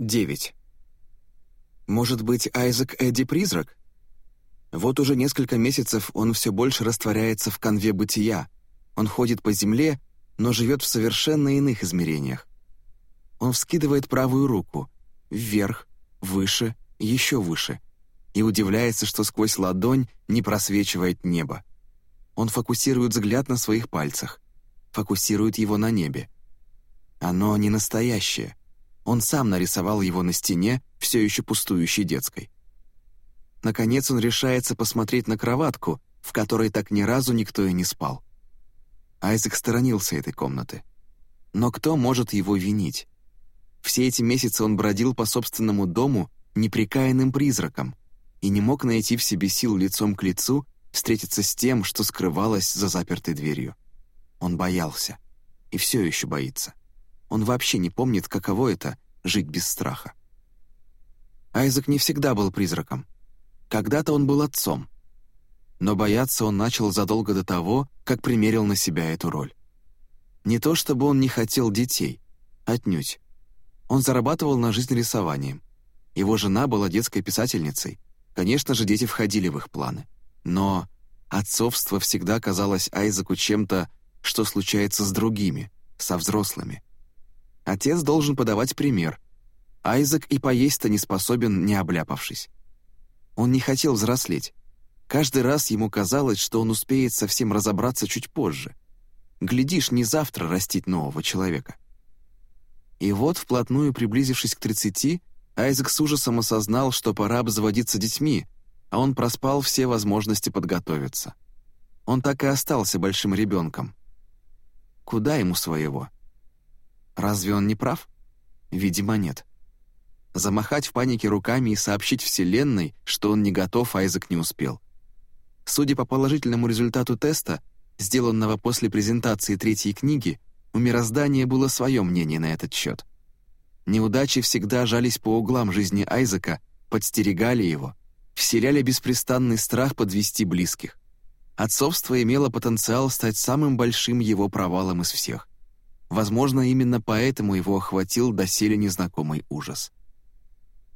9. Может быть, Айзек Эдди призрак? Вот уже несколько месяцев он все больше растворяется в конве бытия. Он ходит по земле, но живет в совершенно иных измерениях. Он вскидывает правую руку, вверх, выше, еще выше, и удивляется, что сквозь ладонь не просвечивает небо. Он фокусирует взгляд на своих пальцах, фокусирует его на небе. Оно не настоящее, он сам нарисовал его на стене, все еще пустующей детской. Наконец он решается посмотреть на кроватку, в которой так ни разу никто и не спал. Айзек сторонился этой комнаты. Но кто может его винить? Все эти месяцы он бродил по собственному дому неприкаянным призраком и не мог найти в себе сил лицом к лицу встретиться с тем, что скрывалось за запертой дверью. Он боялся. И все еще боится. Он вообще не помнит, каково это — жить без страха. Айзек не всегда был призраком. Когда-то он был отцом. Но бояться он начал задолго до того, как примерил на себя эту роль. Не то чтобы он не хотел детей, отнюдь. Он зарабатывал на жизнь рисованием. Его жена была детской писательницей. Конечно же, дети входили в их планы. Но отцовство всегда казалось Айзеку чем-то, что случается с другими, со взрослыми. Отец должен подавать пример. Айзек и поесть-то не способен, не обляпавшись. Он не хотел взрослеть. Каждый раз ему казалось, что он успеет совсем разобраться чуть позже. Глядишь, не завтра растить нового человека. И вот, вплотную приблизившись к 30, Айзек с ужасом осознал, что пора обзаводиться детьми, а он проспал все возможности подготовиться. Он так и остался большим ребенком. Куда ему своего? Разве он не прав? Видимо, нет. Замахать в панике руками и сообщить Вселенной, что он не готов, Айзек не успел. Судя по положительному результату теста, сделанного после презентации третьей книги, у мироздания было свое мнение на этот счет. Неудачи всегда жались по углам жизни Айзека, подстерегали его, вселяли беспрестанный страх подвести близких. Отцовство имело потенциал стать самым большим его провалом из всех. Возможно, именно поэтому его охватил доселе незнакомый ужас.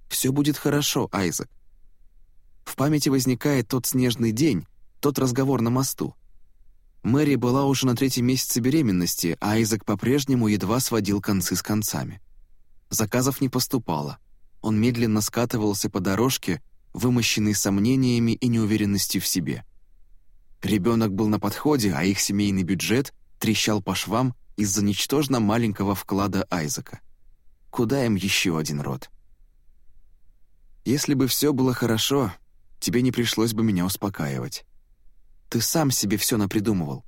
«Все будет хорошо, Айзек». В памяти возникает тот снежный день, тот разговор на мосту. Мэри была уже на третьем месяце беременности, а Айзек по-прежнему едва сводил концы с концами. Заказов не поступало. Он медленно скатывался по дорожке, вымощенный сомнениями и неуверенностью в себе. Ребенок был на подходе, а их семейный бюджет трещал по швам из-за ничтожно маленького вклада Айзека. Куда им еще один род? Если бы все было хорошо, тебе не пришлось бы меня успокаивать. Ты сам себе все напридумывал.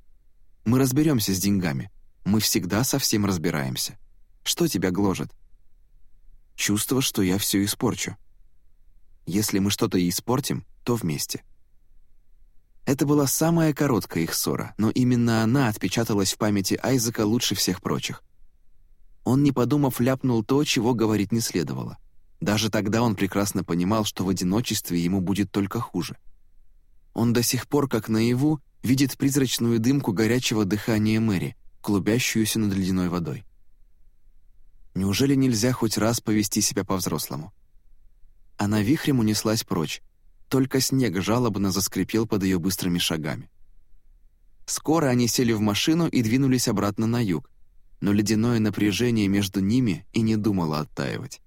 Мы разберемся с деньгами. Мы всегда со всем разбираемся. Что тебя гложет? Чувство, что я все испорчу. Если мы что-то и испортим, то вместе. Это была самая короткая их ссора, но именно она отпечаталась в памяти Айзека лучше всех прочих. Он, не подумав, ляпнул то, чего говорить не следовало. Даже тогда он прекрасно понимал, что в одиночестве ему будет только хуже. Он до сих пор, как наяву, видит призрачную дымку горячего дыхания Мэри, клубящуюся над ледяной водой. Неужели нельзя хоть раз повести себя по-взрослому? Она вихрем унеслась прочь, только снег жалобно заскрипел под ее быстрыми шагами. Скоро они сели в машину и двинулись обратно на юг, но ледяное напряжение между ними и не думало оттаивать.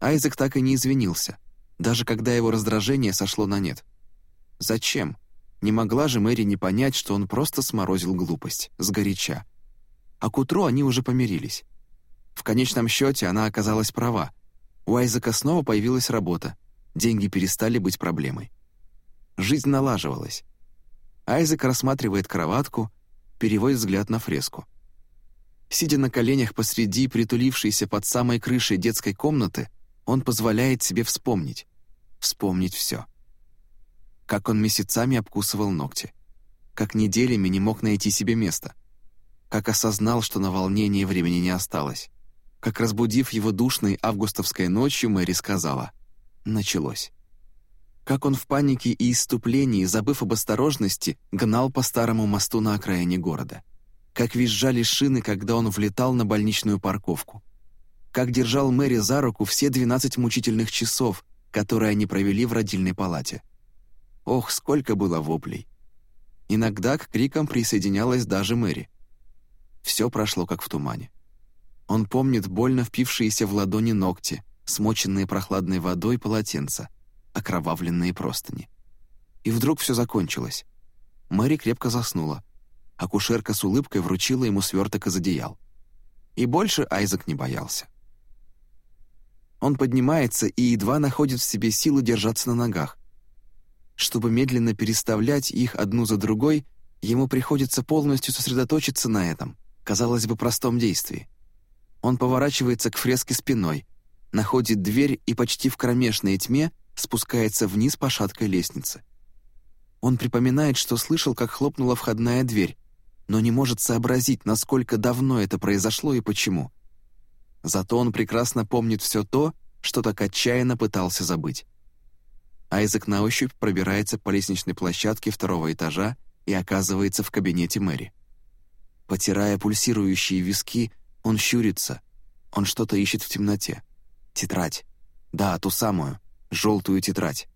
Айзек так и не извинился, даже когда его раздражение сошло на нет. Зачем? Не могла же Мэри не понять, что он просто сморозил глупость, сгоряча. А к утру они уже помирились. В конечном счете она оказалась права. У Айзека снова появилась работа, деньги перестали быть проблемой. Жизнь налаживалась. Айзек рассматривает кроватку, переводит взгляд на фреску. Сидя на коленях посреди притулившейся под самой крышей детской комнаты, он позволяет себе вспомнить. Вспомнить все. Как он месяцами обкусывал ногти. Как неделями не мог найти себе места. Как осознал, что на волнение времени не осталось. Как, разбудив его душной августовской ночью, Мэри сказала — началось. Как он в панике и иступлении, забыв об осторожности, гнал по старому мосту на окраине города. Как визжали шины, когда он влетал на больничную парковку. как держал Мэри за руку все 12 мучительных часов, которые они провели в родильной палате. Ох, сколько было воплей! Иногда к крикам присоединялась даже Мэри. Все прошло как в тумане. Он помнит больно впившиеся в ладони ногти, смоченные прохладной водой полотенца, окровавленные простыни. И вдруг все закончилось. Мэри крепко заснула. Акушерка с улыбкой вручила ему сверток из одеял. И больше Айзек не боялся. Он поднимается и едва находит в себе силы держаться на ногах. Чтобы медленно переставлять их одну за другой, ему приходится полностью сосредоточиться на этом, казалось бы, простом действии. Он поворачивается к фреске спиной, находит дверь и почти в кромешной тьме спускается вниз по шаткой лестнице. Он припоминает, что слышал, как хлопнула входная дверь, но не может сообразить, насколько давно это произошло и почему. Зато он прекрасно помнит все то, что так отчаянно пытался забыть. Айзек на ощупь пробирается по лестничной площадке второго этажа и оказывается в кабинете Мэри. Потирая пульсирующие виски, он щурится. Он что-то ищет в темноте. Тетрадь. Да, ту самую, желтую тетрадь.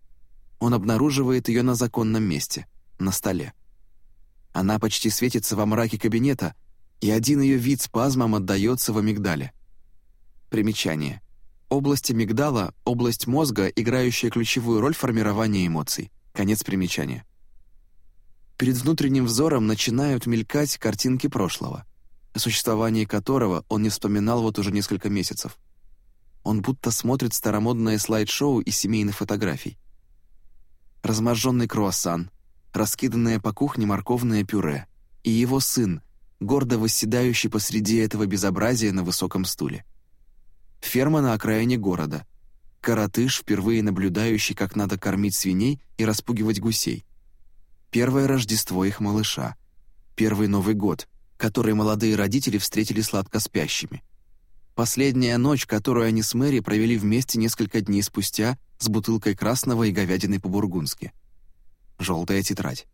Он обнаруживает ее на законном месте, на столе. Она почти светится во мраке кабинета, и один ее вид спазмом отдается в амигдале. Примечание. Область амигдала — область мозга, играющая ключевую роль в формировании эмоций. Конец примечания. Перед внутренним взором начинают мелькать картинки прошлого, о существовании которого он не вспоминал вот уже несколько месяцев. Он будто смотрит старомодное слайд-шоу из семейных фотографий. Разможженный круассан, раскиданное по кухне морковное пюре и его сын, гордо восседающий посреди этого безобразия на высоком стуле. Ферма на окраине города. Коротыш, впервые наблюдающий, как надо кормить свиней и распугивать гусей. Первое Рождество их малыша. Первый Новый год, который молодые родители встретили сладко спящими. Последняя ночь, которую они с Мэри провели вместе несколько дней спустя с бутылкой красного и говядиной по-бургундски. Желтая тетрадь.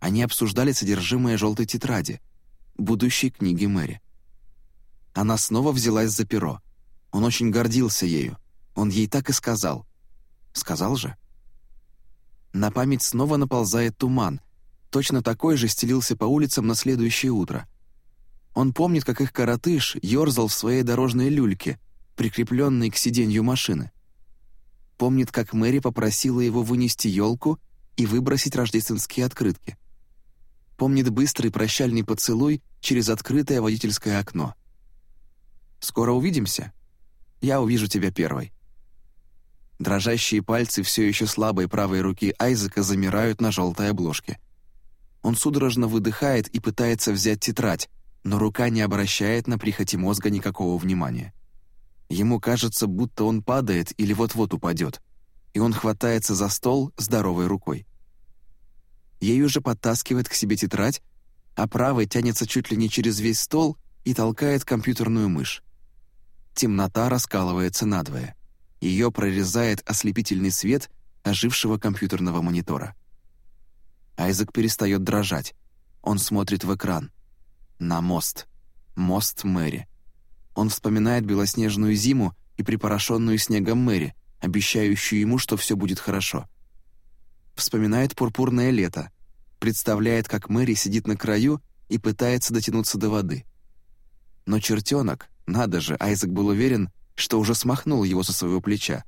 Они обсуждали содержимое желтой тетради, будущей книги Мэри. Она снова взялась за перо. Он очень гордился ею. Он ей так и сказал. Сказал же? На память снова наползает туман. Точно такой же стелился по улицам на следующее утро. Он помнит, как их коротыш ерзал в своей дорожной люльке, прикрепленной к сиденью машины. Помнит, как Мэри попросила его вынести елку и выбросить рождественские открытки. Помнит быстрый прощальный поцелуй через открытое водительское окно. «Скоро увидимся?» Я увижу тебя первой». Дрожащие пальцы все еще слабой правой руки Айзека замирают на желтой обложке. Он судорожно выдыхает и пытается взять тетрадь, но рука не обращает на прихоти мозга никакого внимания. Ему кажется, будто он падает или вот-вот упадет, и он хватается за стол здоровой рукой. Ей уже подтаскивает к себе тетрадь, а правой тянется чуть ли не через весь стол и толкает компьютерную мышь. Темнота раскалывается надвое. Ее прорезает ослепительный свет ожившего компьютерного монитора. Айзек перестает дрожать. Он смотрит в экран. На мост. Мост Мэри. Он вспоминает белоснежную зиму и припорошенную снегом Мэри, обещающую ему, что все будет хорошо. Вспоминает пурпурное лето, представляет, как Мэри сидит на краю и пытается дотянуться до воды. Но чертенок, надо же, Айзек был уверен, что уже смахнул его со своего плеча.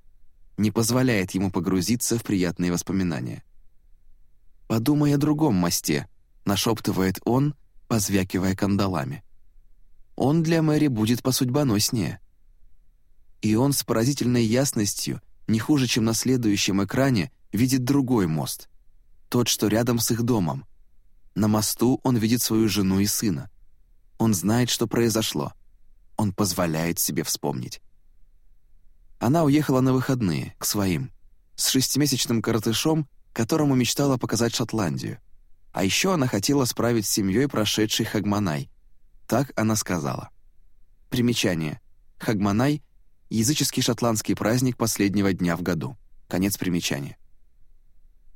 Не позволяет ему погрузиться в приятные воспоминания. «Подумай о другом мосте», — нашептывает он, позвякивая кандалами. «Он для Мэри будет посудьбоноснее». И он с поразительной ясностью, не хуже, чем на следующем экране, видит другой мост. Тот, что рядом с их домом. На мосту он видит свою жену и сына. Он знает, что произошло он позволяет себе вспомнить. Она уехала на выходные, к своим, с шестимесячным коротышом, которому мечтала показать Шотландию. А еще она хотела справить с семьей прошедший Хагманай. Так она сказала. Примечание. Хагманай — языческий шотландский праздник последнего дня в году. Конец примечания.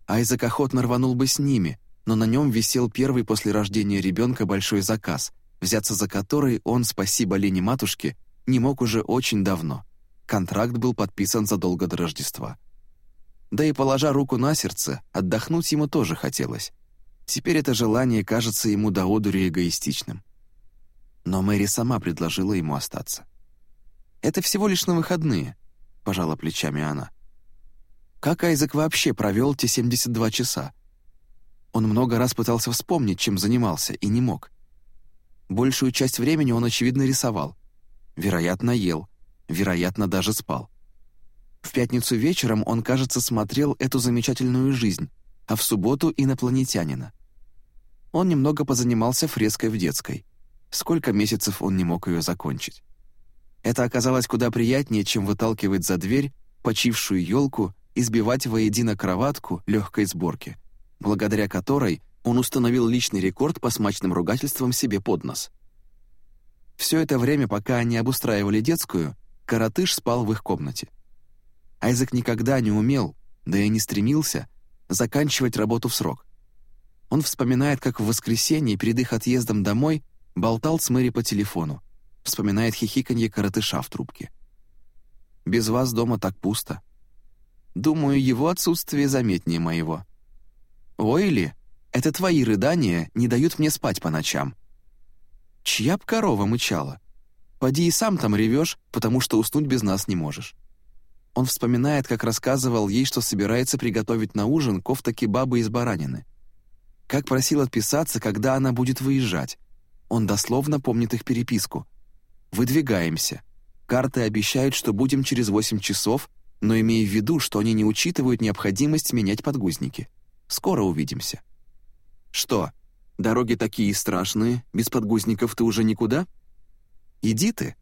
Айзек охотно рванул бы с ними, но на нем висел первый после рождения ребенка большой заказ — взяться за который он, спасибо Лене матушке, не мог уже очень давно. Контракт был подписан задолго до Рождества. Да и положа руку на сердце, отдохнуть ему тоже хотелось. Теперь это желание кажется ему до одури эгоистичным. Но Мэри сама предложила ему остаться. «Это всего лишь на выходные», — пожала плечами она. Как Айзек вообще провел те 72 часа? Он много раз пытался вспомнить, чем занимался, и не мог. Большую часть времени он, очевидно, рисовал. Вероятно, ел. Вероятно, даже спал. В пятницу вечером он, кажется, смотрел эту замечательную жизнь, а в субботу — инопланетянина. Он немного позанимался фреской в детской. Сколько месяцев он не мог ее закончить. Это оказалось куда приятнее, чем выталкивать за дверь почившую елку и сбивать воедино кроватку легкой сборки, благодаря которой он установил личный рекорд по смачным ругательствам себе под нос. Все это время, пока они обустраивали детскую, коротыш спал в их комнате. Айзек никогда не умел, да и не стремился, заканчивать работу в срок. Он вспоминает, как в воскресенье перед их отъездом домой болтал с Мэри по телефону, вспоминает хихиканье коротыша в трубке. «Без вас дома так пусто. Думаю, его отсутствие заметнее моего. Ойли, это твои рыдания не дают мне спать по ночам. Чья б корова мычала? Поди и сам там ревешь, потому что уснуть без нас не можешь. Он вспоминает, как рассказывал ей, что собирается приготовить на ужин кофта-кебабы из баранины. Как просил отписаться, когда она будет выезжать. Он дословно помнит их переписку. «Выдвигаемся. Карты обещают, что будем через 8 часов, но имея в виду, что они не учитывают необходимость менять подгузники. Скоро увидимся». «Что, дороги такие страшные, без подгузников ты уже никуда?» «Иди ты».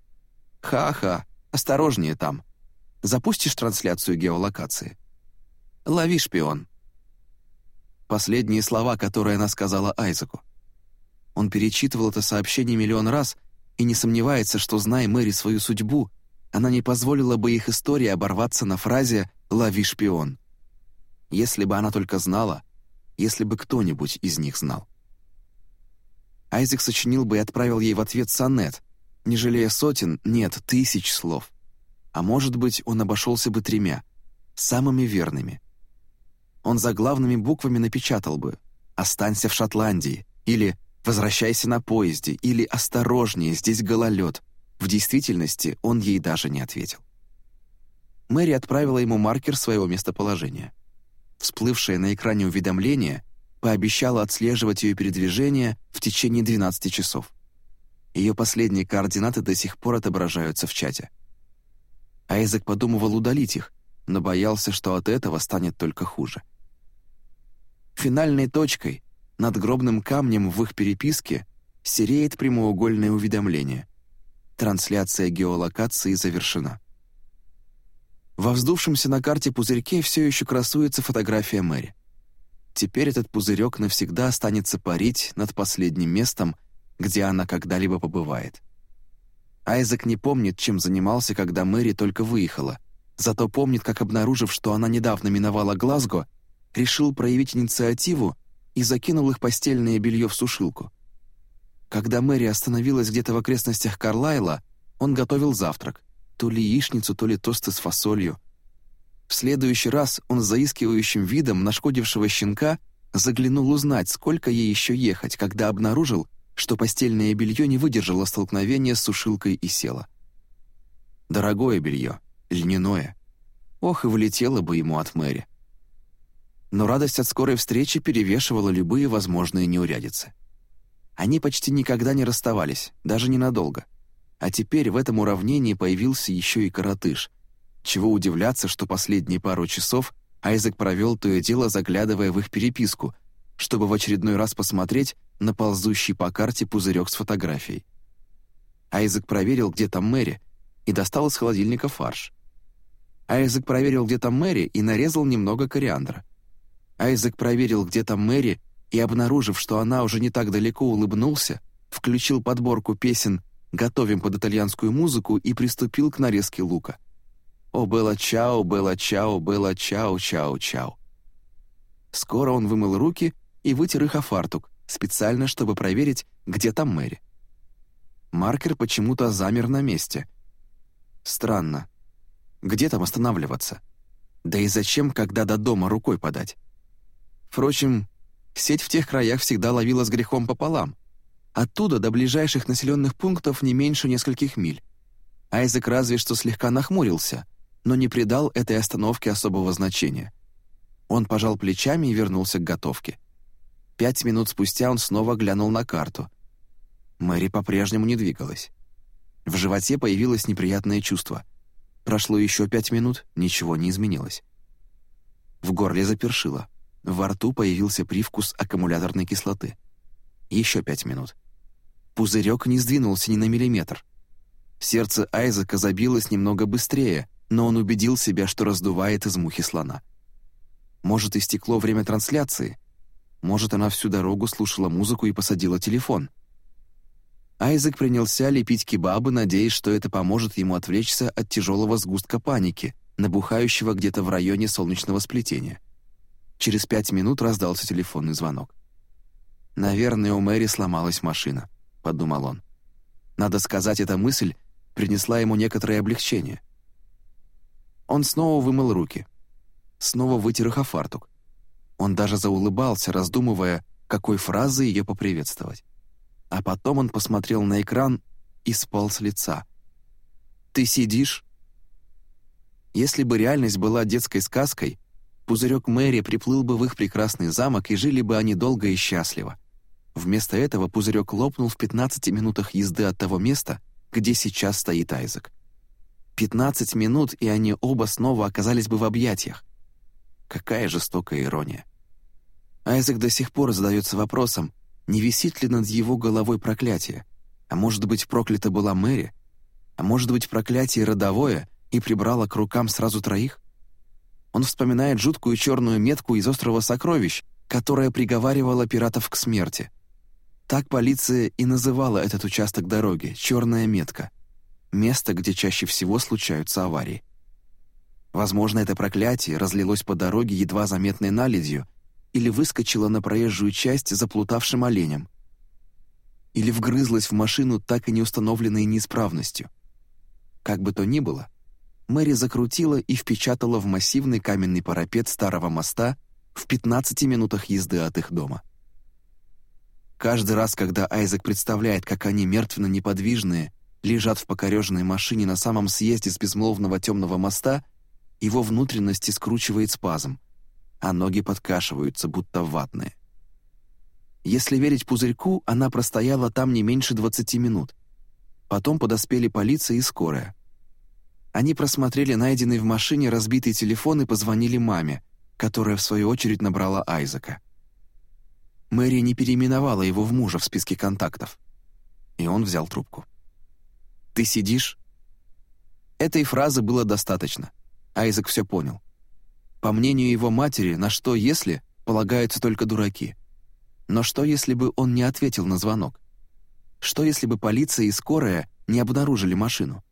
«Ха-ха, осторожнее там. Запустишь трансляцию геолокации?» «Лови, шпион». Последние слова, которые она сказала Айзеку. Он перечитывал это сообщение миллион раз и не сомневается, что, зная Мэри свою судьбу, она не позволила бы их истории оборваться на фразе «лови шпион». Если бы она только знала, если бы кто-нибудь из них знал. Айзек сочинил бы и отправил ей в ответ сонет, не жалея сотен, нет, тысяч слов. А может быть, он обошелся бы тремя, самыми верными. Он заглавными буквами напечатал бы «Останься в Шотландии» или «Возвращайся на поезде» или «Осторожнее, здесь гололед». В действительности он ей даже не ответил. Мэри отправила ему маркер своего местоположения всплывшее на экране уведомление пообещало отслеживать ее передвижение в течение 12 часов. Ее последние координаты до сих пор отображаются в чате. Айзек подумывал удалить их, но боялся, что от этого станет только хуже. Финальной точкой, над гробным камнем в их переписке, сереет прямоугольное уведомление. Трансляция геолокации завершена. Во вздувшемся на карте пузырьке все еще красуется фотография Мэри. Теперь этот пузырек навсегда останется парить над последним местом, где она когда-либо побывает. Айзек не помнит, чем занимался, когда Мэри только выехала, зато помнит, как, обнаружив, что она недавно миновала Глазго, решил проявить инициативу и закинул их постельное белье в сушилку. Когда Мэри остановилась где-то в окрестностях Карлайла, он готовил завтрак — то ли яичницу, то ли тосты с фасолью. В следующий раз он с заискивающим видом нашкодившего щенка заглянул узнать, сколько ей еще ехать, когда обнаружил, что постельное белье не выдержало столкновения с сушилкой и село. Дорогое белье, льняное. Ох, и влетело бы ему от Мэри. Но радость от скорой встречи перевешивала любые возможные неурядицы. Они почти никогда не расставались, даже ненадолго. А теперь в этом уравнении появился еще и коротыш. Чего удивляться, что последние пару часов Айзек провел то и дело, заглядывая в их переписку, чтобы в очередной раз посмотреть на ползущий по карте пузырек с фотографией. Айзек проверил, где там Мэри, и достал из холодильника фарш. Айзек проверил, где там Мэри, и нарезал немного кориандра. Айзек проверил, где там Мэри, и, обнаружив, что она уже не так далеко улыбнулся, включил подборку песен готовим под итальянскую музыку и приступил к нарезке лука. «О, было чао, было чао, было чао, чао, чао». Скоро он вымыл руки и вытер их о фартук, специально, чтобы проверить, где там Мэри. Маркер почему-то замер на месте, Странно. Где там останавливаться? Да и зачем, когда до дома рукой подать? Впрочем, сеть в тех краях всегда ловила с грехом пополам. Оттуда до ближайших населенных пунктов не меньше нескольких миль. Айзек разве что слегка нахмурился, но не придал этой остановке особого значения. Он пожал плечами и вернулся к готовке. Пять минут спустя он снова глянул на карту. Мэри по-прежнему не двигалась. В животе появилось неприятное чувство. Прошло еще пять минут, ничего не изменилось. В горле запершило. Во рту появился привкус аккумуляторной кислоты. Еще пять минут. Пузырек не сдвинулся ни на миллиметр. Сердце Айзека забилось немного быстрее, но он убедил себя, что раздувает из мухи слона. Может, истекло время трансляции? Может, она всю дорогу слушала музыку и посадила телефон? Айзек принялся лепить кебабы, надеясь, что это поможет ему отвлечься от тяжелого сгустка паники, набухающего где-то в районе солнечного сплетения. Через пять минут раздался телефонный звонок. «Наверное, у Мэри сломалась машина», — подумал он. Надо сказать, эта мысль принесла ему некоторое облегчение. Он снова вымыл руки. Снова вытер их о фартук. Он даже заулыбался, раздумывая, какой фразой ее поприветствовать. А потом он посмотрел на экран и спал с лица. «Ты сидишь?» Если бы реальность была детской сказкой, пузырек Мэри приплыл бы в их прекрасный замок, и жили бы они долго и счастливо. Вместо этого пузырек лопнул в 15 минутах езды от того места, где сейчас стоит Айзек. 15 минут, и они оба снова оказались бы в объятиях. Какая жестокая ирония. Айзек до сих пор задается вопросом, не висит ли над его головой проклятие? А может быть, проклята была Мэри? А может быть, проклятие родовое и прибрало к рукам сразу троих? Он вспоминает жуткую черную метку из острова Сокровищ, которая приговаривала пиратов к смерти. Так полиция и называла этот участок дороги «черная метка» — место, где чаще всего случаются аварии. Возможно, это проклятие разлилось по дороге едва заметной наледью или выскочила на проезжую часть заплутавшим оленем, или вгрызлась в машину так и не установленной неисправностью. Как бы то ни было, Мэри закрутила и впечатала в массивный каменный парапет старого моста в 15 минутах езды от их дома. Каждый раз, когда Айзек представляет, как они мертвенно-неподвижные, лежат в покореженной машине на самом съезде с безмолвного темного моста, его внутренности скручивает спазм — а ноги подкашиваются, будто ватные. Если верить пузырьку, она простояла там не меньше 20 минут. Потом подоспели полиция и скорая. Они просмотрели найденный в машине разбитый телефон и позвонили маме, которая в свою очередь набрала Айзека. Мэри не переименовала его в мужа в списке контактов. И он взял трубку. «Ты сидишь?» Этой фразы было достаточно. Айзек все понял. По мнению его матери, на что «если» полагаются только дураки. Но что, если бы он не ответил на звонок? Что, если бы полиция и скорая не обнаружили машину?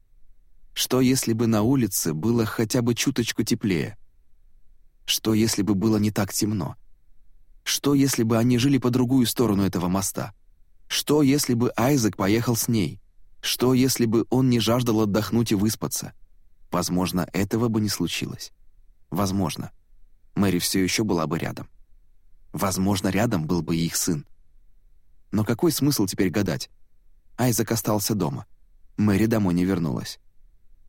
Что, если бы на улице было хотя бы чуточку теплее? Что, если бы было не так темно? Что, если бы они жили по другую сторону этого моста? Что, если бы Айзек поехал с ней? Что, если бы он не жаждал отдохнуть и выспаться? Возможно, этого бы не случилось. Возможно. Мэри все еще была бы рядом. Возможно, рядом был бы их сын. Но какой смысл теперь гадать? Айзек остался дома. Мэри домой не вернулась.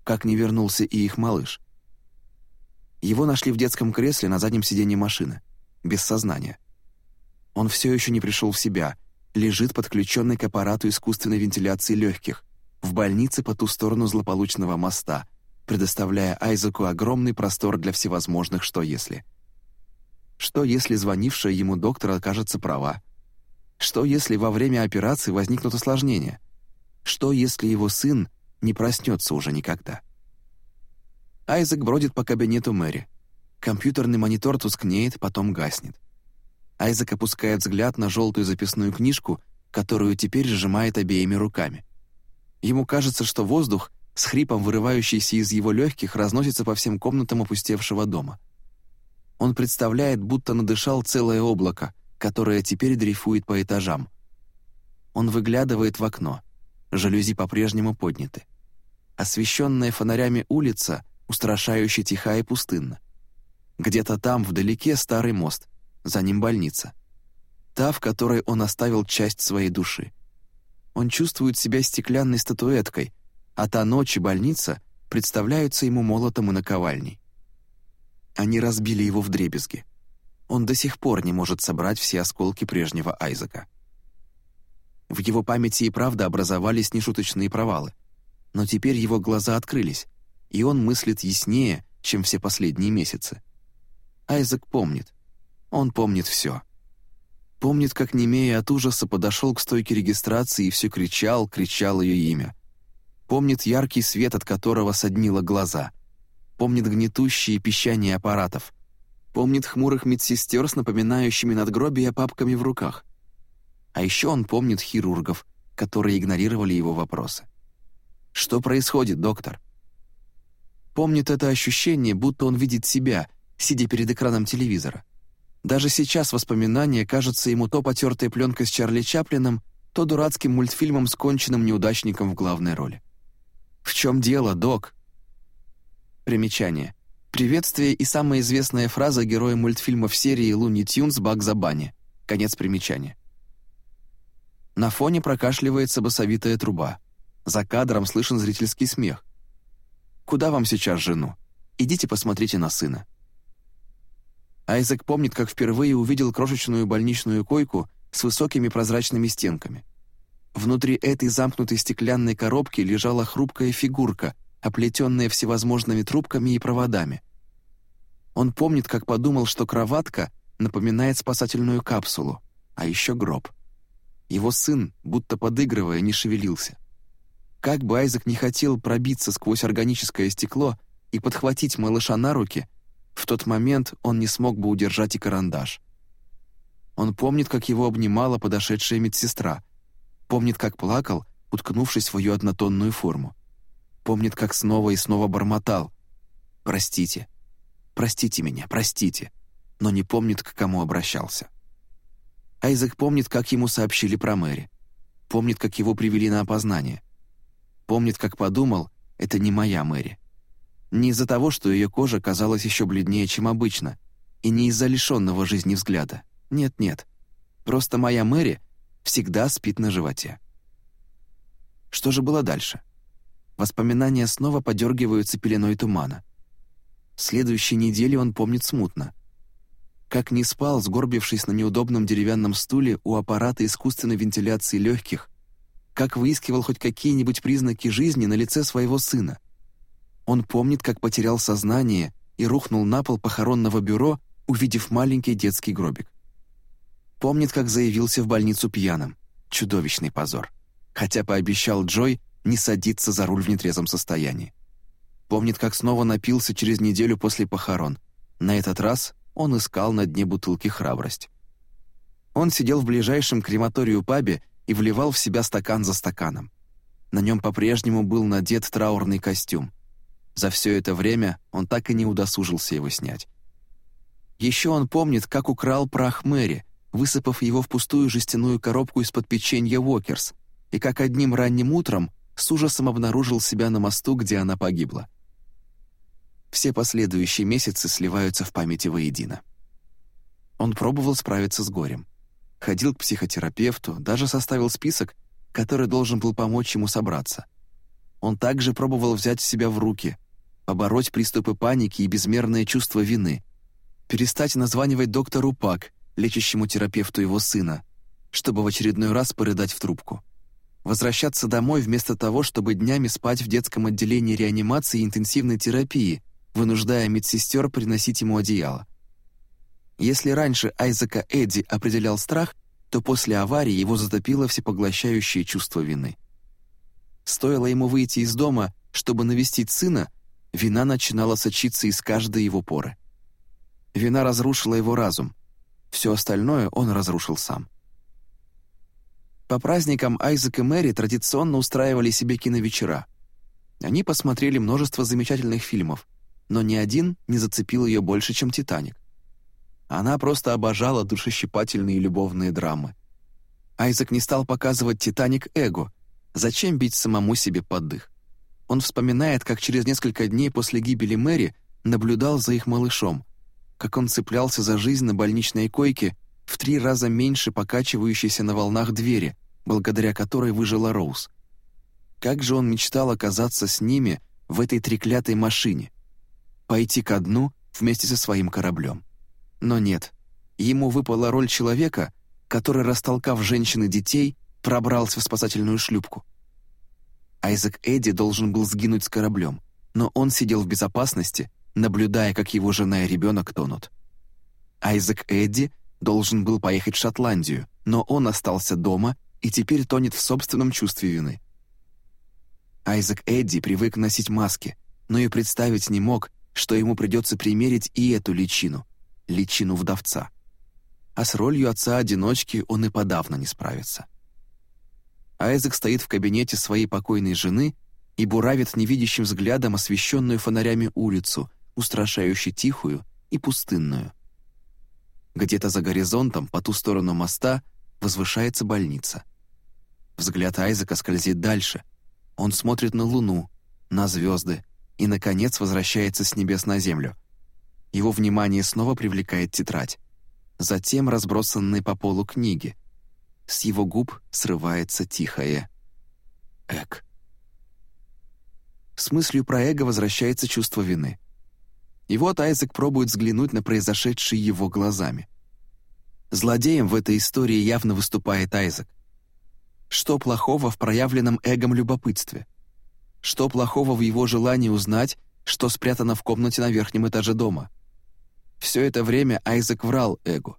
Как не вернулся и их малыш. Его нашли в детском кресле на заднем сиденье машины, без сознания. Он все еще не пришел в себя, лежит подключенный к аппарату искусственной вентиляции легких, в больнице по ту сторону злополучного моста — предоставляя Айзеку огромный простор для всевозможных «что если». Что если звонившая ему доктор окажется права? Что если во время операции возникнут осложнения? Что если его сын не проснется уже никогда? Айзек бродит по кабинету Мэри. Компьютерный монитор тускнеет, потом гаснет. Айзек опускает взгляд на желтую записную книжку, которую теперь сжимает обеими руками. Ему кажется, что воздух с хрипом, вырывающийся из его легких, разносится по всем комнатам опустевшего дома. Он представляет, будто надышал целое облако, которое теперь дрейфует по этажам. Он выглядывает в окно. Жалюзи по-прежнему подняты. освещенная фонарями улица, устрашающе тиха и пустынна. Где-то там, вдалеке, старый мост, за ним больница. Та, в которой он оставил часть своей души. Он чувствует себя стеклянной статуэткой, а та ночь и больница представляются ему молотом и наковальней. Они разбили его вдребезги. Он до сих пор не может собрать все осколки прежнего Айзека. В его памяти и правда образовались нешуточные провалы. Но теперь его глаза открылись, и он мыслит яснее, чем все последние месяцы. Айзек помнит. Он помнит все. Помнит, как немея от ужаса подошел к стойке регистрации и все кричал, кричал ее имя. Помнит яркий свет, от которого соднило глаза. Помнит гнетущие пищания аппаратов. Помнит хмурых медсестер с напоминающими надгробия папками в руках. А еще он помнит хирургов, которые игнорировали его вопросы. «Что происходит, доктор?» Помнит это ощущение, будто он видит себя, сидя перед экраном телевизора. Даже сейчас воспоминание кажется ему то потертой пленкой с Чарли Чаплином, то дурацким мультфильмом с конченным неудачником в главной роли. «В чем дело, док?» Примечание. Приветствие и самая известная фраза героя мультфильмов серии «Луни Тюнс» Багза Банни. Конец примечания. На фоне прокашливается басовитая труба. За кадром слышен зрительский смех. «Куда вам сейчас жену? Идите посмотрите на сына». Айзек помнит, как впервые увидел крошечную больничную койку с высокими прозрачными стенками. Внутри этой замкнутой стеклянной коробки лежала хрупкая фигурка, оплетенная всевозможными трубками и проводами. Он помнит, как подумал, что кроватка напоминает спасательную капсулу, а еще гроб. Его сын, будто подыгрывая, не шевелился. Как бы Айзек не хотел пробиться сквозь органическое стекло и подхватить малыша на руки, в тот момент он не смог бы удержать и карандаш. Он помнит, как его обнимала подошедшая медсестра, помнит, как плакал, уткнувшись в ее однотонную форму. Помнит, как снова и снова бормотал. «Простите, простите меня, простите», но не помнит, к кому обращался. Айзек помнит, как ему сообщили про Мэри. Помнит, как его привели на опознание. Помнит, как подумал, это не моя Мэри. Не из-за того, что ее кожа казалась еще бледнее, чем обычно, и не из-за лишенного жизни взгляда. Нет-нет. Просто моя Мэри всегда спит на животе. Что же было дальше? Воспоминания снова подергиваются пеленой тумана. Следующей недели он помнит смутно. Как не спал, сгорбившись на неудобном деревянном стуле у аппарата искусственной вентиляции легких, как выискивал хоть какие-нибудь признаки жизни на лице своего сына — он помнит, как потерял сознание и рухнул на пол похоронного бюро, увидев маленький детский гробик. Помнит, как заявился в больницу пьяным. Чудовищный позор. Хотя пообещал Джой не садиться за руль в нетрезвом состоянии. Помнит, как снова напился через неделю после похорон. На этот раз он искал на дне бутылки храбрость. Он сидел в ближайшем крематорию пабе и вливал в себя стакан за стаканом. На нем по-прежнему был надет траурный костюм. За все это время он так и не удосужился его снять. Еще он помнит, как украл прах Мэри, высыпав его в пустую жестяную коробку из-под печенья Уокерс, и как одним ранним утром с ужасом обнаружил себя на мосту, где она погибла. Все последующие месяцы сливаются в памяти воедино. Он пробовал справиться с горем. Ходил к психотерапевту, даже составил список, который должен был помочь ему собраться. Он также пробовал взять себя в руки, побороть приступы паники и безмерное чувство вины, перестать названивать доктору Пак, лечащему терапевту его сына, чтобы в очередной раз порыдать в трубку. Возвращаться домой вместо того, чтобы днями спать в детском отделении реанимации и интенсивной терапии, вынуждая медсестер приносить ему одеяло. Если раньше Айзека Эдди определял страх, то после аварии его затопило всепоглощающее чувство вины. Стоило ему выйти из дома, чтобы навестить сына, вина начинала сочиться из каждой его поры. Вина разрушила его разум. Все остальное он разрушил сам. По праздникам Айзек и Мэри традиционно устраивали себе киновечера. Они посмотрели множество замечательных фильмов, но ни один не зацепил ее больше, чем «Титаник». Она просто обожала душещипательные любовные драмы. Айзек не стал показывать «Титаник» Эго, Зачем бить самому себе под дых? Он вспоминает, как через несколько дней после гибели Мэри наблюдал за их малышом, как он цеплялся за жизнь на больничной койке в три раза меньше покачивающейся на волнах двери, благодаря которой выжила Роуз. Как же он мечтал оказаться с ними в этой треклятой машине, пойти ко дну вместе со своим кораблем. Но нет, ему выпала роль человека, который, растолкав женщин и детей, пробрался в спасательную шлюпку. Айзек Эдди должен был сгинуть с кораблем, но он сидел в безопасности, наблюдая, как его жена и ребенок тонут. Айзек Эдди должен был поехать в Шотландию, но он остался дома и теперь тонет в собственном чувстве вины. Айзек Эдди привык носить маски, но и представить не мог, что ему придется примерить и эту личину, личину вдовца. А с ролью отца-одиночки он и подавно не справится. Айзек стоит в кабинете своей покойной жены и буравит невидящим взглядом освещенную фонарями улицу, устрашающе тихую и пустынную. Где-то за горизонтом, по ту сторону моста, возвышается больница. Взгляд Айзека скользит дальше. Он смотрит на луну, на звезды и, наконец, возвращается с небес на землю. Его внимание снова привлекает тетрадь. Затем разбросанные по полу книги, с его губ срывается тихое «эк». С мыслью про эго возвращается чувство вины. И вот Айзек пробует взглянуть на произошедшее его глазами. Злодеем в этой истории явно выступает Айзек. Что плохого в проявленном эгом любопытстве? Что плохого в его желании узнать, что спрятано в комнате на верхнем этаже дома? Все это время Айзек врал Эгу.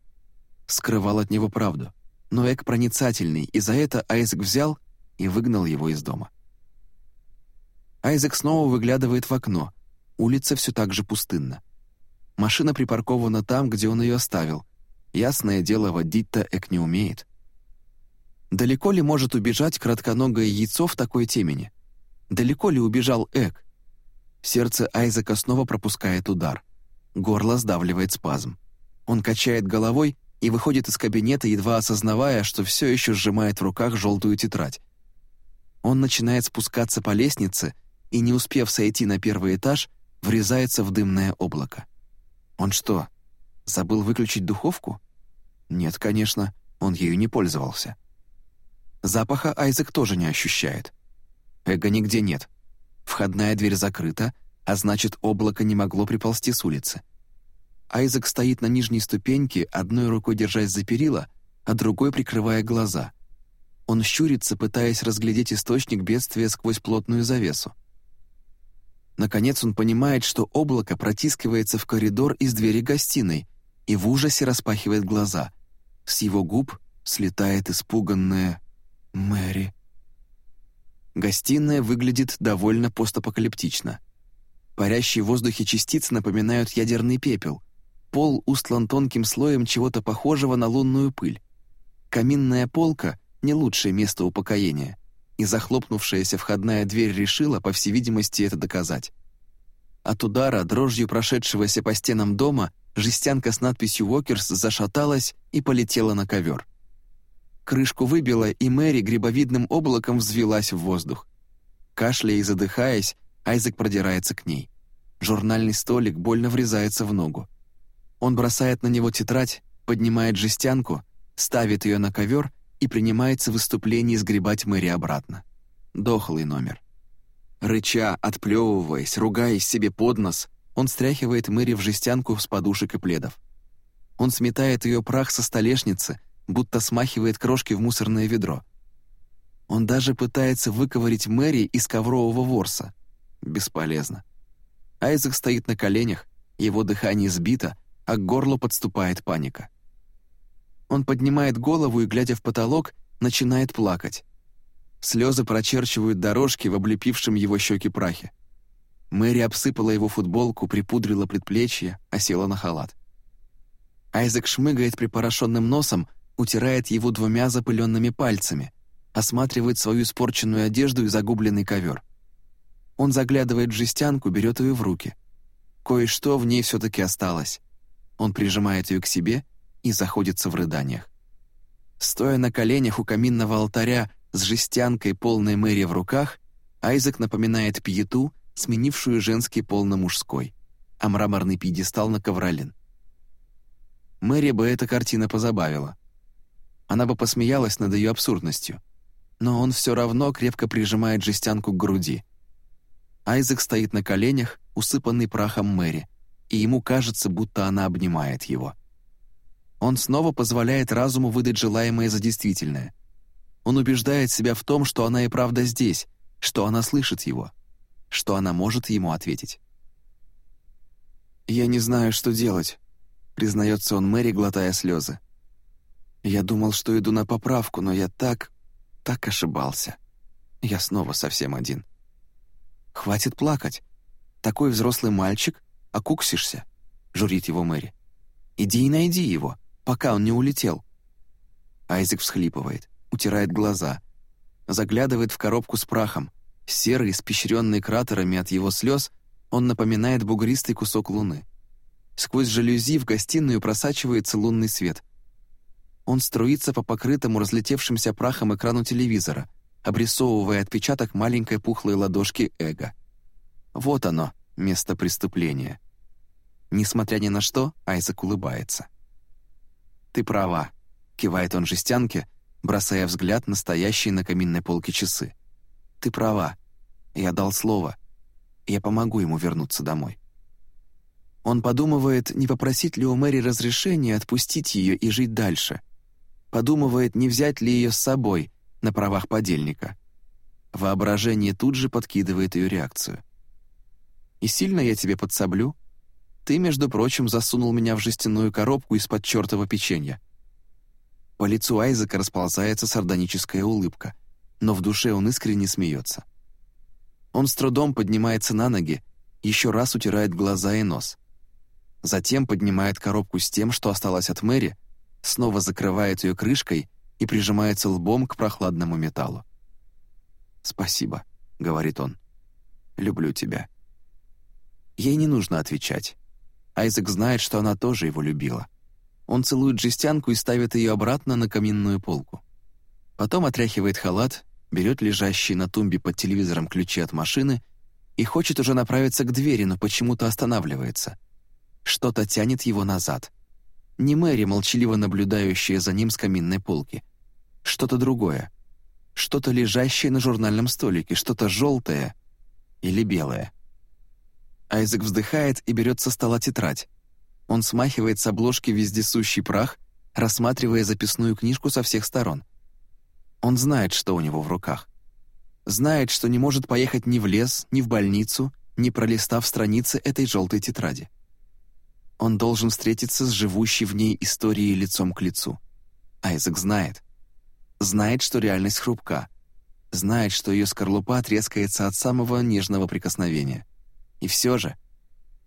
Скрывал от него правду но Эк проницательный, и за это Айзек взял и выгнал его из дома. Айзек снова выглядывает в окно. Улица все так же пустынна. Машина припаркована там, где он ее оставил. Ясное дело, водить-то Эк не умеет. Далеко ли может убежать кратконогое яйцо в такой темени? Далеко ли убежал Эк? Сердце Айзека снова пропускает удар. Горло сдавливает спазм. Он качает головой и выходит из кабинета, едва осознавая, что все еще сжимает в руках желтую тетрадь. Он начинает спускаться по лестнице и, не успев сойти на первый этаж, врезается в дымное облако. Он что, забыл выключить духовку? Нет, конечно, он ею не пользовался. Запаха Айзек тоже не ощущает. Эго нигде нет. Входная дверь закрыта, а значит, облако не могло приползти с улицы. Айзек стоит на нижней ступеньке, одной рукой держась за перила, а другой прикрывая глаза. Он щурится, пытаясь разглядеть источник бедствия сквозь плотную завесу. Наконец он понимает, что облако протискивается в коридор из двери гостиной и в ужасе распахивает глаза. С его губ слетает испуганная «Мэри». Гостиная выглядит довольно постапокалиптично. Парящие в воздухе частицы напоминают ядерный пепел — Пол устлан тонким слоем чего-то похожего на лунную пыль. Каминная полка — не лучшее место упокоения, и захлопнувшаяся входная дверь решила, по всей видимости, это доказать. От удара, дрожью прошедшегося по стенам дома, жестянка с надписью «Уокерс» зашаталась и полетела на ковер. Крышку выбило, и Мэри грибовидным облаком взвелась в воздух. Кашляя и задыхаясь, Айзек продирается к ней. Журнальный столик больно врезается в ногу. Он бросает на него тетрадь, поднимает жестянку, ставит ее на ковер и принимается в выступлении сгребать Мэри обратно. Дохлый номер. Рыча, отплевываясь, ругаясь себе под нос, он стряхивает Мэри в жестянку с подушек и пледов. Он сметает ее прах со столешницы, будто смахивает крошки в мусорное ведро. Он даже пытается выковырить Мэри из коврового ворса. Бесполезно. Айзек стоит на коленях, его дыхание сбито, а к горлу подступает паника. Он поднимает голову и, глядя в потолок, начинает плакать. Слезы прочерчивают дорожки в облепившем его щеки прахе. Мэри обсыпала его футболку, припудрила предплечье, осела на халат. Айзек шмыгает припорошенным носом, утирает его двумя запыленными пальцами, осматривает свою испорченную одежду и загубленный ковер. Он заглядывает в жестянку, берет ее в руки. Кое-что в ней все-таки осталось. Он прижимает ее к себе и заходится в рыданиях. Стоя на коленях у каминного алтаря с жестянкой, полной Мэри в руках, Айзек напоминает пиету, сменившую женский пол на мужской, а мраморный пьедестал на ковролин. Мэри бы эта картина позабавила. Она бы посмеялась над ее абсурдностью. Но он все равно крепко прижимает жестянку к груди. Айзек стоит на коленях, усыпанный прахом Мэри, и ему кажется, будто она обнимает его. Он снова позволяет разуму выдать желаемое за действительное. Он убеждает себя в том, что она и правда здесь, что она слышит его, что она может ему ответить. «Я не знаю, что делать», — признается он Мэри, глотая слезы. «Я думал, что иду на поправку, но я так, так ошибался. Я снова совсем один». «Хватит плакать. Такой взрослый мальчик, окуксишься», — журит его Мэри. «Иди и найди его, пока он не улетел». Айзек всхлипывает, утирает глаза, заглядывает в коробку с прахом. Серый, испещренный кратерами от его слез, он напоминает бугристый кусок луны. Сквозь жалюзи в гостиную просачивается лунный свет. Он струится по покрытому разлетевшимся прахом экрану телевизора, обрисовывая отпечаток маленькой пухлой ладошки эго. Вот оно, место преступления. Несмотря ни на что, Айзек улыбается. «Ты права», — кивает он жестянке, бросая взгляд на стоящие на каминной полке часы. «Ты права. Я дал слово. Я помогу ему вернуться домой». Он подумывает, не попросить ли у Мэри разрешения отпустить ее и жить дальше. Подумывает, не взять ли ее с собой на правах подельника. Воображение тут же подкидывает ее реакцию. «И сильно я тебе подсоблю? Ты, между прочим, засунул меня в жестяную коробку из-под чертова печенья». По лицу Айзека расползается сардоническая улыбка, но в душе он искренне смеется. Он с трудом поднимается на ноги, еще раз утирает глаза и нос. Затем поднимает коробку с тем, что осталось от Мэри, снова закрывает ее крышкой и прижимается лбом к прохладному металлу. «Спасибо», — говорит он. «Люблю тебя». Ей не нужно отвечать. Айзек знает, что она тоже его любила. Он целует жестянку и ставит ее обратно на каминную полку. Потом отряхивает халат, берет лежащие на тумбе под телевизором ключи от машины и хочет уже направиться к двери, но почему-то останавливается — что-то тянет его назад. Не Мэри, молчаливо наблюдающая за ним с каминной полки. Что-то другое. Что-то лежащее на журнальном столике, что-то желтое или белое. Айзек вздыхает и берет со стола тетрадь. Он смахивает с обложки вездесущий прах, рассматривая записную книжку со всех сторон. Он знает, что у него в руках. Знает, что не может поехать ни в лес, ни в больницу, не пролистав страницы этой желтой тетради. Он должен встретиться с живущей в ней историей лицом к лицу. Айзек знает. Знает, что реальность хрупка. Знает, что ее скорлупа трескается от самого нежного прикосновения. И все же,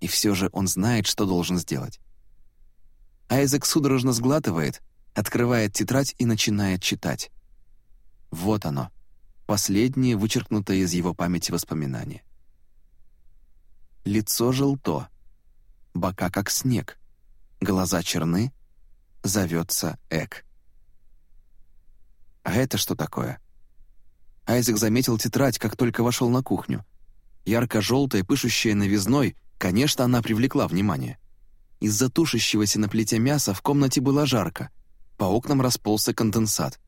и все же он знает, что должен сделать. Айзек судорожно сглатывает, открывает тетрадь и начинает читать. Вот оно, последнее вычеркнутое из его памяти воспоминание. Лицо желто, бока как снег, глаза черны, зовется Эк. А это что такое? Айзек заметил тетрадь, как только вошел на кухню. Ярко-желтая, пышущая новизной, конечно, она привлекла внимание. Из-за тушащегося на плите мяса в комнате было жарко, по окнам расползся конденсат.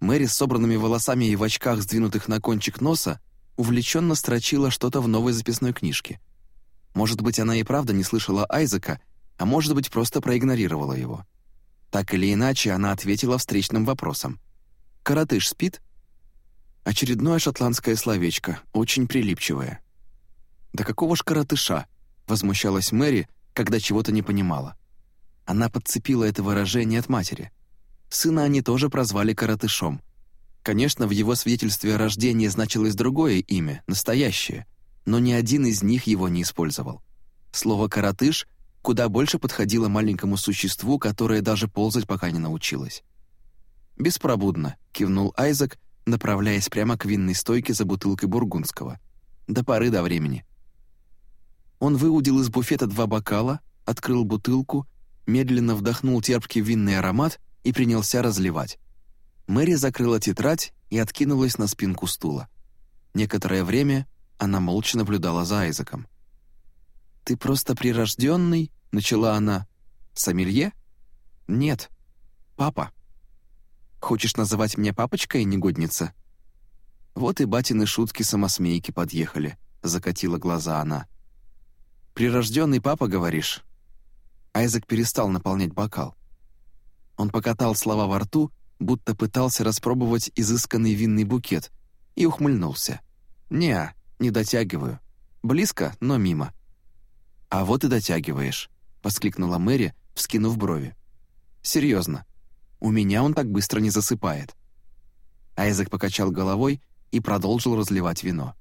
Мэри с собранными волосами и в очках, сдвинутых на кончик носа, увлеченно строчила что-то в новой записной книжке. Может быть, она и правда не слышала Айзека, а может быть, просто проигнорировала его. Так или иначе, она ответила встречным вопросом. «Коротыш спит?» Очередное шотландское словечко, очень прилипчивое. «Да какого ж коротыша?» — возмущалась Мэри, когда чего-то не понимала. Она подцепила это выражение от матери. Сына они тоже прозвали коротышом. Конечно, в его свидетельстве о рождении значилось другое имя, настоящее — но ни один из них его не использовал. Слово «коротыш» куда больше подходило маленькому существу, которое даже ползать пока не научилось. «Беспробудно», — кивнул Айзек, направляясь прямо к винной стойке за бутылкой бургундского. «До поры до времени». Он выудил из буфета два бокала, открыл бутылку, медленно вдохнул терпкий винный аромат и принялся разливать. Мэри закрыла тетрадь и откинулась на спинку стула. Некоторое время она молча наблюдала за Айзеком. «Ты просто прирожденный?» — начала она. «Сомелье?» «Нет. Папа». «Хочешь называть меня папочкой, негодница?» Вот и батины шутки-самосмейки подъехали, закатила глаза она. «Прирожденный папа, говоришь?» Айзек перестал наполнять бокал. Он покатал слова во рту, будто пытался распробовать изысканный винный букет, и ухмыльнулся. «Не, не дотягиваю. Близко, но мимо». «А вот и дотягиваешь», — воскликнула Мэри, вскинув брови. «Серьезно, у меня он так быстро не засыпает». Айзек покачал головой и продолжил разливать вино.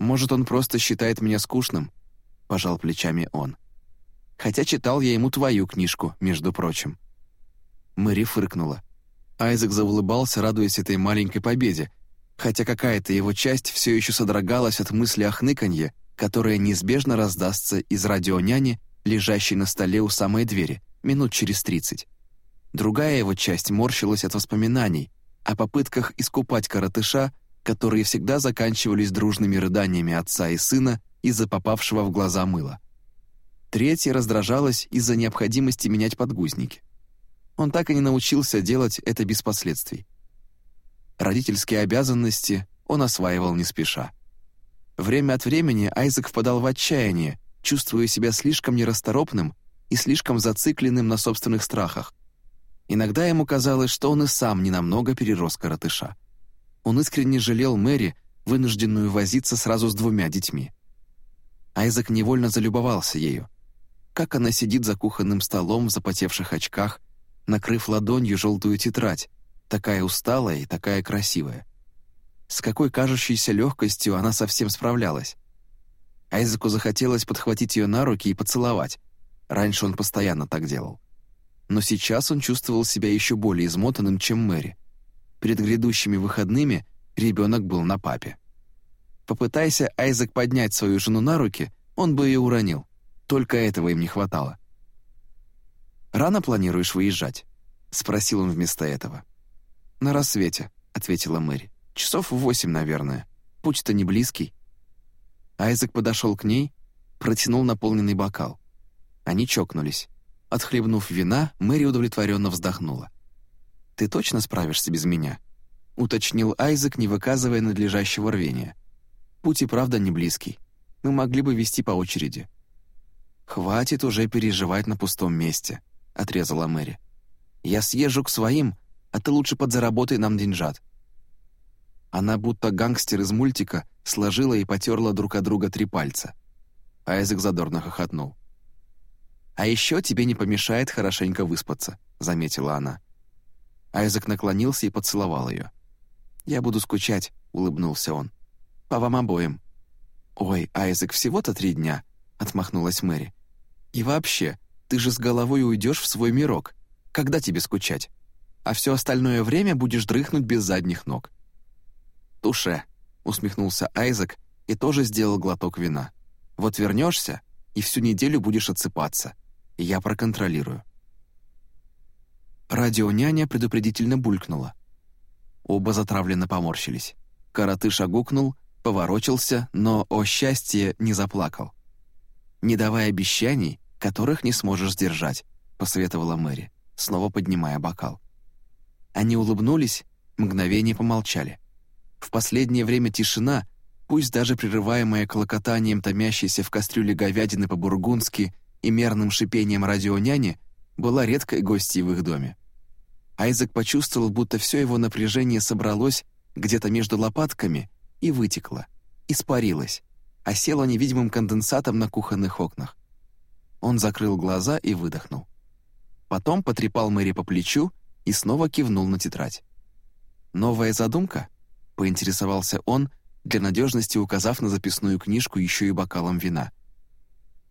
«Может, он просто считает меня скучным?» — пожал плечами он. «Хотя читал я ему твою книжку, между прочим». Мэри фыркнула. Айзек заулыбался, радуясь этой маленькой победе, хотя какая-то его часть все еще содрогалась от мысли о хныканье, которая неизбежно раздастся из радионяни, лежащей на столе у самой двери, минут через тридцать. Другая его часть морщилась от воспоминаний о попытках искупать коротыша, которые всегда заканчивались дружными рыданиями отца и сына из-за попавшего в глаза мыла. Третья раздражалась из-за необходимости менять подгузники. Он так и не научился делать это без последствий. Родительские обязанности он осваивал не спеша. Время от времени Айзек впадал в отчаяние, чувствуя себя слишком нерасторопным и слишком зацикленным на собственных страхах. Иногда ему казалось, что он и сам ненамного перерос коротыша. Он искренне жалел Мэри, вынужденную возиться сразу с двумя детьми. Айзек невольно залюбовался ею. Как она сидит за кухонным столом в запотевших очках, накрыв ладонью желтую тетрадь, такая усталая и такая красивая. С какой кажущейся легкостью она совсем справлялась. Айзеку захотелось подхватить ее на руки и поцеловать. Раньше он постоянно так делал. Но сейчас он чувствовал себя еще более измотанным, чем Мэри. Перед грядущими выходными ребенок был на папе. Попытайся Айзек поднять свою жену на руки, он бы ее уронил. Только этого им не хватало. «Рано планируешь выезжать?» — спросил он вместо этого. «На рассвете», — ответила Мэри. «Часов в восемь, наверное. Путь-то не близкий». Айзек подошел к ней, протянул наполненный бокал. Они чокнулись. Отхлебнув вина, Мэри удовлетворенно вздохнула. «Ты точно справишься без меня?» — уточнил Айзек, не выказывая надлежащего рвения. «Путь и правда не близкий. Мы могли бы вести по очереди». «Хватит уже переживать на пустом месте», — отрезала Мэри. «Я съезжу к своим, а ты лучше подзаработай нам деньжат». Она будто гангстер из мультика сложила и потерла друг от друга три пальца. Айзек задорно хохотнул. «А еще тебе не помешает хорошенько выспаться», — заметила она. Айзек наклонился и поцеловал ее. «Я буду скучать», — улыбнулся он. «По вам обоим». «Ой, Айзек, всего-то три дня», — отмахнулась Мэри. «И вообще, ты же с головой уйдешь в свой мирок. Когда тебе скучать? а все остальное время будешь дрыхнуть без задних ног». «Туше», — усмехнулся Айзек и тоже сделал глоток вина. «Вот вернешься, и всю неделю будешь отсыпаться. Я проконтролирую». Радионяня предупредительно булькнула. Оба затравленно поморщились. Коротыш огукнул, поворочился, но, о счастье, не заплакал. «Не давай обещаний, которых не сможешь сдержать», — посоветовала Мэри, снова поднимая бокал. Они улыбнулись, мгновение помолчали. В последнее время тишина, пусть даже прерываемая клокотанием томящейся в кастрюле говядины по-бургундски и мерным шипением радионяни, была редкой гостьей в их доме. Айзек почувствовал, будто все его напряжение собралось где-то между лопатками и вытекло, испарилось, осело невидимым конденсатом на кухонных окнах. Он закрыл глаза и выдохнул. Потом потрепал Мэри по плечу и снова кивнул на тетрадь. «Новая задумка?» — поинтересовался он, для надежности указав на записную книжку еще и бокалом вина.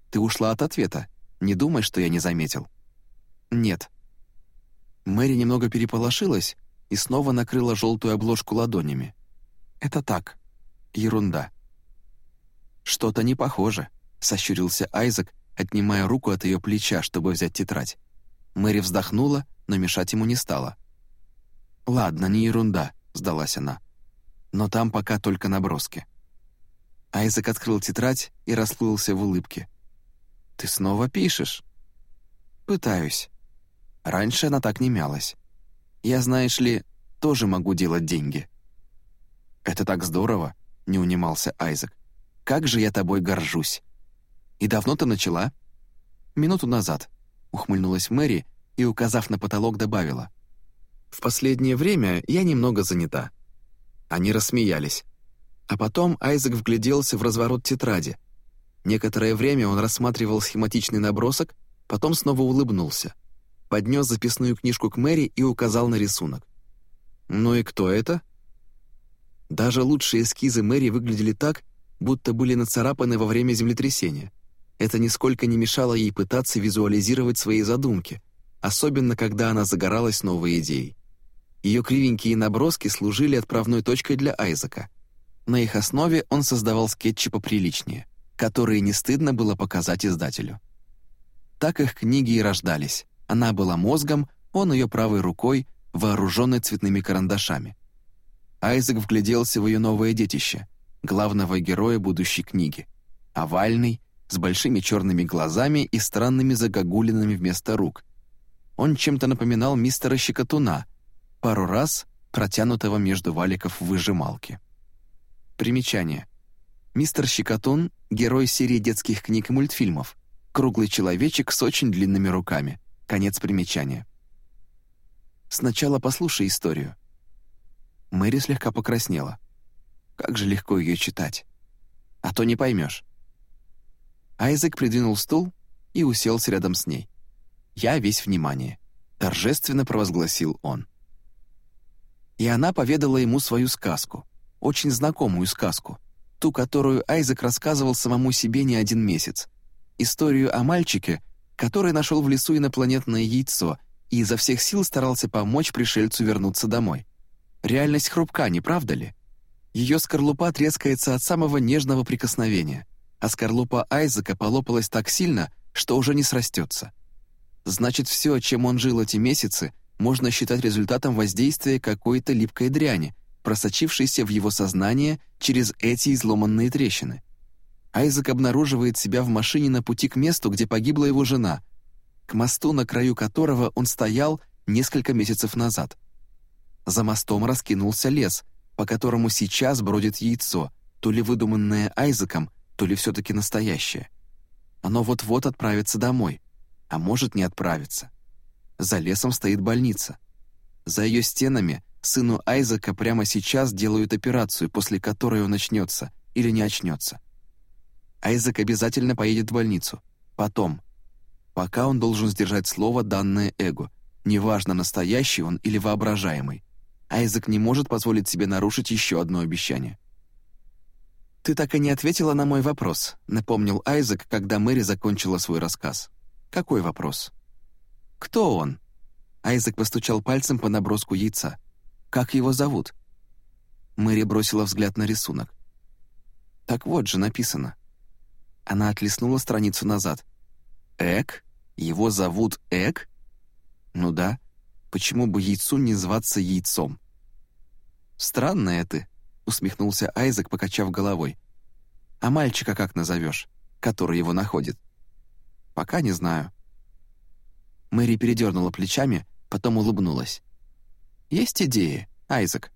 «Ты ушла от ответа. Не думай, что я не заметил». «Нет». Мэри немного переполошилась и снова накрыла желтую обложку ладонями. «Это так. Ерунда». «Что-то не похоже», — сощурился Айзек, отнимая руку от ее плеча, чтобы взять тетрадь. Мэри вздохнула, но мешать ему не стала. «Ладно, не ерунда», — сдалась она. но там пока только наброски. Айзек открыл тетрадь и расплылся в улыбке. «Ты снова пишешь?» «Пытаюсь. Раньше она так не мялась. Я, знаешь ли, тоже могу делать деньги». «Это так здорово», — не унимался Айзек. «Как же я тобой горжусь!» «И давно ты начала?» «Минуту назад», — ухмыльнулась Мэри и, указав на потолок, добавила. «В последнее время я немного занята». Они рассмеялись. А потом Айзек вгляделся в разворот тетради. Некоторое время он рассматривал схематичный набросок, потом снова улыбнулся. Поднес записную книжку к Мэри и указал на рисунок. «Ну и кто это?» Даже лучшие эскизы Мэри выглядели так, будто были нацарапаны во время землетрясения. Это нисколько не мешало ей пытаться визуализировать свои задумки, особенно когда она загоралась новой идеей. Ее кривенькие наброски служили отправной точкой для Айзека — на их основе он создавал скетчи поприличнее, которые не стыдно было показать издателю. Так их книги и рождались. Она была мозгом, он ее правой рукой, вооруженной цветными карандашами. Айзек вгляделся в ее новое детище, главного героя будущей книги. Овальный, с большими черными глазами и странными загогулинами вместо рук. Он чем-то напоминал мистера Щекотуна, пару раз протянутого между валиков в выжималке. Примечание. Мистер Щекотун — герой серии детских книг и мультфильмов. Круглый человечек с очень длинными руками. Конец примечания. Сначала послушай историю. Мэри слегка покраснела. Как же легко ее читать. А то не поймешь. Айзек придвинул стул и уселся рядом с ней. «Я весь внимание», — торжественно провозгласил он. И она поведала ему свою сказку очень знакомую сказку, ту, которую Айзек рассказывал самому себе не один месяц. Историю о мальчике, который нашел в лесу инопланетное яйцо и изо всех сил старался помочь пришельцу вернуться домой. Реальность хрупка, не правда ли? Ее скорлупа трескается от самого нежного прикосновения, а скорлупа Айзека полопалась так сильно, что уже не срастется. Значит, все, чем он жил эти месяцы, можно считать результатом воздействия какой-то липкой дряни, просочившейся в его сознание через эти изломанные трещины. Айзек обнаруживает себя в машине на пути к месту, где погибла его жена, к мосту, на краю которого он стоял несколько месяцев назад. За мостом раскинулся лес, по которому сейчас бродит яйцо, то ли выдуманное Айзеком, то ли все-таки настоящее. Оно вот-вот отправится домой, а может не отправиться. За лесом стоит больница. За ее стенами Сыну Айзека прямо сейчас делают операцию, после которой он очнется или не очнется. Айзек обязательно поедет в больницу. Потом. Пока он должен сдержать слово, данное эго. Неважно, настоящий он или воображаемый. Айзек не может позволить себе нарушить еще одно обещание. «Ты так и не ответила на мой вопрос», — напомнил Айзек, когда Мэри закончила свой рассказ. «Какой вопрос?» «Кто он?» Айзек постучал пальцем по наброску яйца. Как его зовут?» Мэри бросила взгляд на рисунок. «Так вот же написано». Она отлеснула страницу назад. «Эк? Его зовут Эк?» «Ну да. Почему бы яйцу не зваться яйцом?» «Странное ты», — усмехнулся Айзек, покачав головой. «А мальчика как назовешь, который его находит?» «Пока не знаю». Мэри передернула плечами, потом улыбнулась. Есть идеи, Айзек?»